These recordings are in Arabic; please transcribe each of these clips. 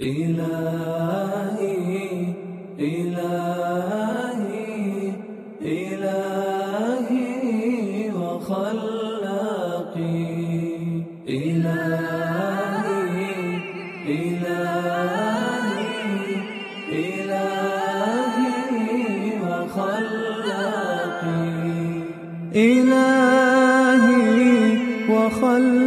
إلهي إلهي إلهي وخلاقي إلهي إلهي إلهي وخلاقي إلهي وخلاقي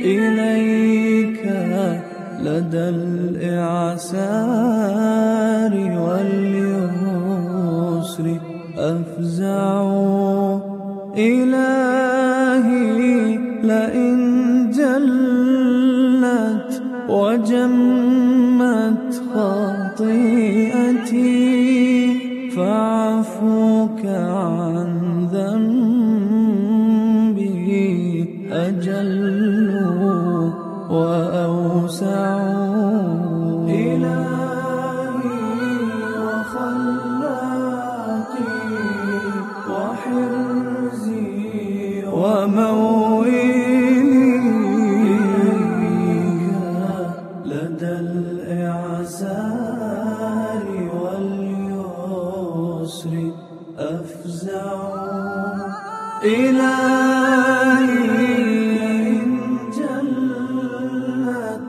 إليك لدى الإعسار واليسر أفزع. إلهي لئن جلت وجمت خطيئتي إلهي جلت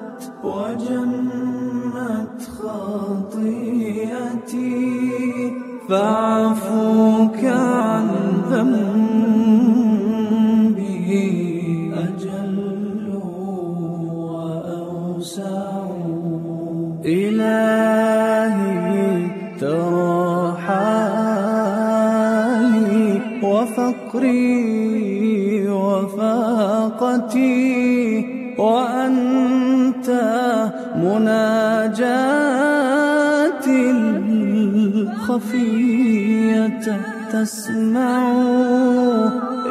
وجمت خطيئتي فاعفوك عن ذنبي أجل وأوسع إلهي ترى وفقري وفاقتي وأنت مناجاتي الخفية تسمع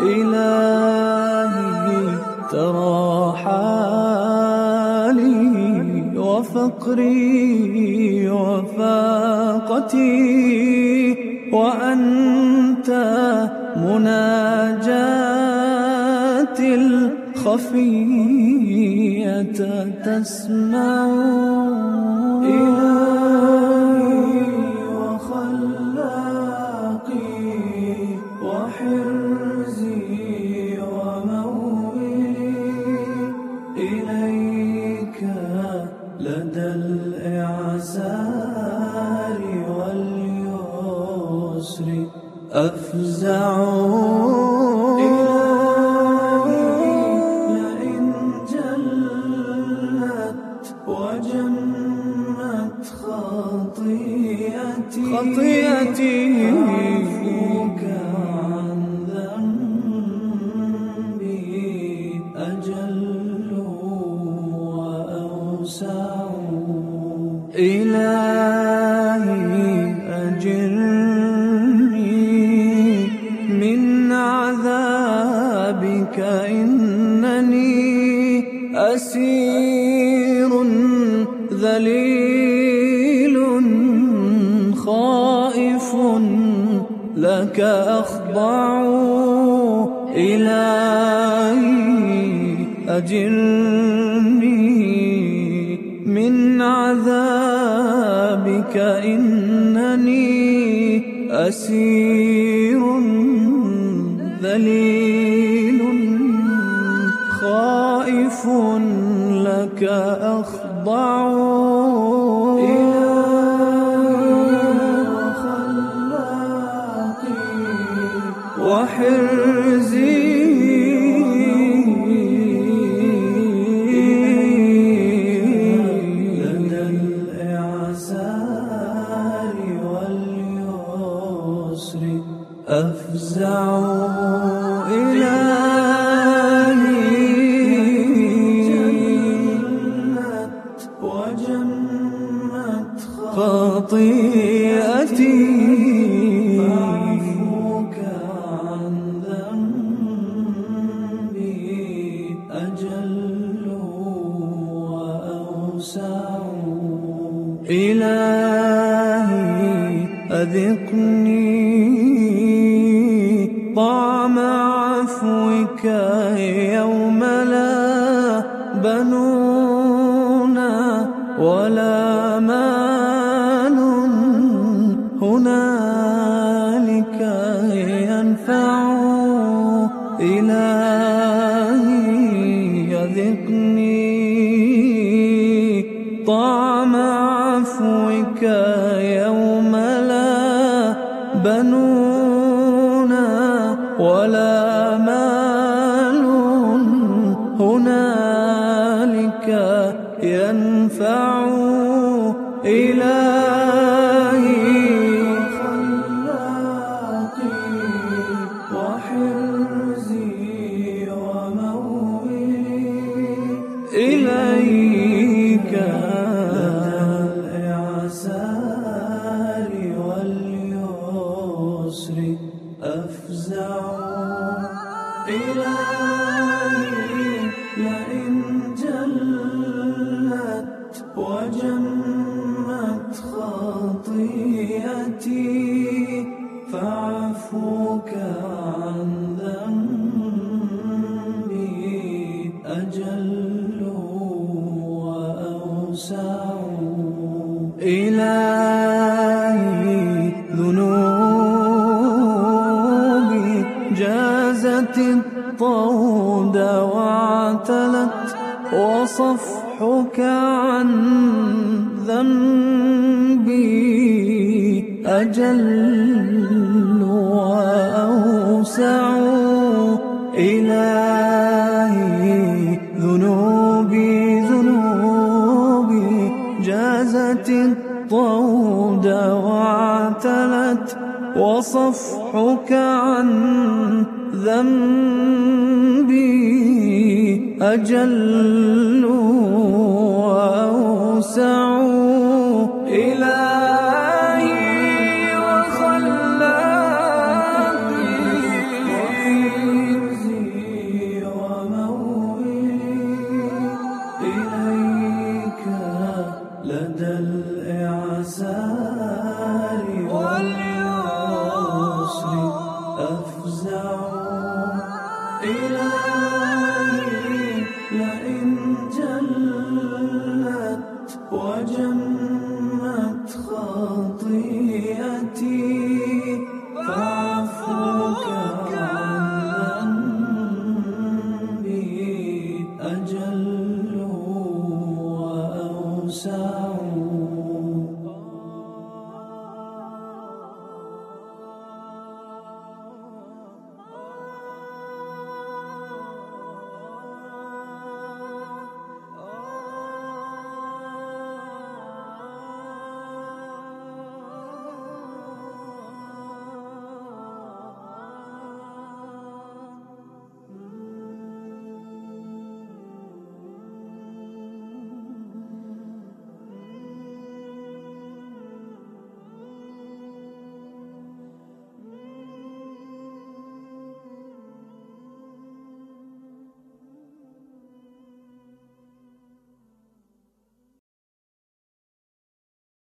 إلهي ترى حالي وفقري وفاقتي وأنت مناجاتي الخفية تسمع إلهي أفزع عذابك إنني أسير ذليل خائف لك أخضع إلهي أجرني من عذابك إنني أسير ذليل خائف لك أخضع. وحرزي خطيئتي. فاعفوك عن ذنبي أجل وأوسع إلهي أذقني طعم يوم لا بنونا أفزع. إلهي لئن جلت وجمت جازت الطود واعتلت وصفحك عن ذنبي أجل وأوسع إلهي ذنوبي ذنوبي. جازت الطود واعتلت وصفحك عن ذنبي أجل وأوسع. الجنة وجنت